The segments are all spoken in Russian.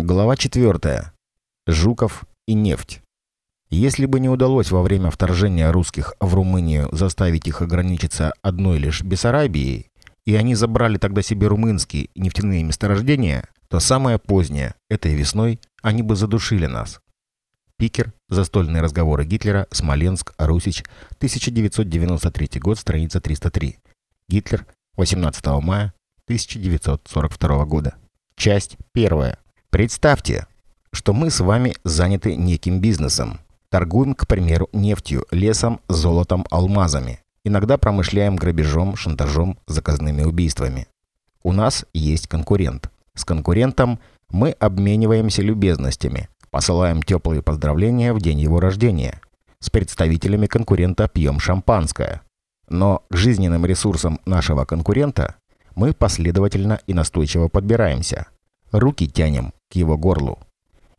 Глава 4. Жуков и нефть. Если бы не удалось во время вторжения русских в Румынию заставить их ограничиться одной лишь Бессарабией, и они забрали тогда себе румынские нефтяные месторождения, то самое позднее, этой весной, они бы задушили нас. Пикер. Застольные разговоры Гитлера. Смоленск. Русич. 1993 год. Страница 303. Гитлер. 18 мая 1942 года. Часть первая. Представьте, что мы с вами заняты неким бизнесом. Торгуем, к примеру, нефтью, лесом, золотом, алмазами. Иногда промышляем грабежом, шантажом, заказными убийствами. У нас есть конкурент. С конкурентом мы обмениваемся любезностями, посылаем теплые поздравления в день его рождения. С представителями конкурента пьем шампанское. Но к жизненным ресурсам нашего конкурента мы последовательно и настойчиво подбираемся. Руки тянем к его горлу.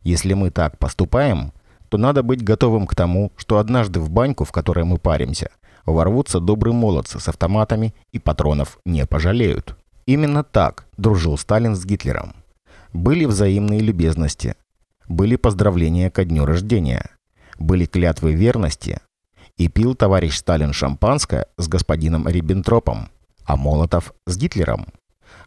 Если мы так поступаем, то надо быть готовым к тому, что однажды в баньку, в которой мы паримся, ворвутся добрые молодцы с автоматами и патронов не пожалеют. Именно так дружил Сталин с Гитлером. Были взаимные любезности, были поздравления ко дню рождения, были клятвы верности, и пил товарищ Сталин шампанское с господином Риббентропом, а Молотов с Гитлером.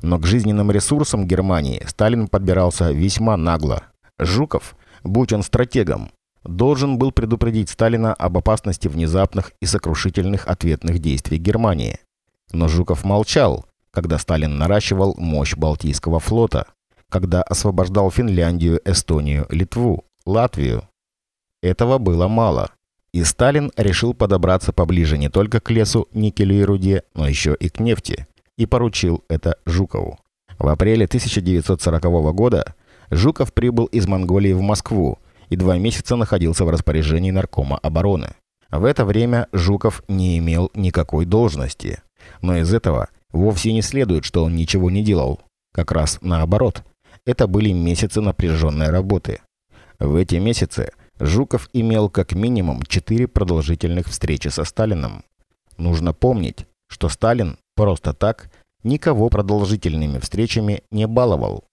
Но к жизненным ресурсам Германии Сталин подбирался весьма нагло. Жуков, будь он стратегом, должен был предупредить Сталина об опасности внезапных и сокрушительных ответных действий Германии. Но Жуков молчал, когда Сталин наращивал мощь Балтийского флота, когда освобождал Финляндию, Эстонию, Литву, Латвию. Этого было мало. И Сталин решил подобраться поближе не только к лесу, никелю и руде, но еще и к нефти и поручил это Жукову. В апреле 1940 года Жуков прибыл из Монголии в Москву и два месяца находился в распоряжении Наркома обороны. В это время Жуков не имел никакой должности. Но из этого вовсе не следует, что он ничего не делал. Как раз наоборот. Это были месяцы напряженной работы. В эти месяцы Жуков имел как минимум четыре продолжительных встречи со Сталином. Нужно помнить, что Сталин Просто так никого продолжительными встречами не баловал.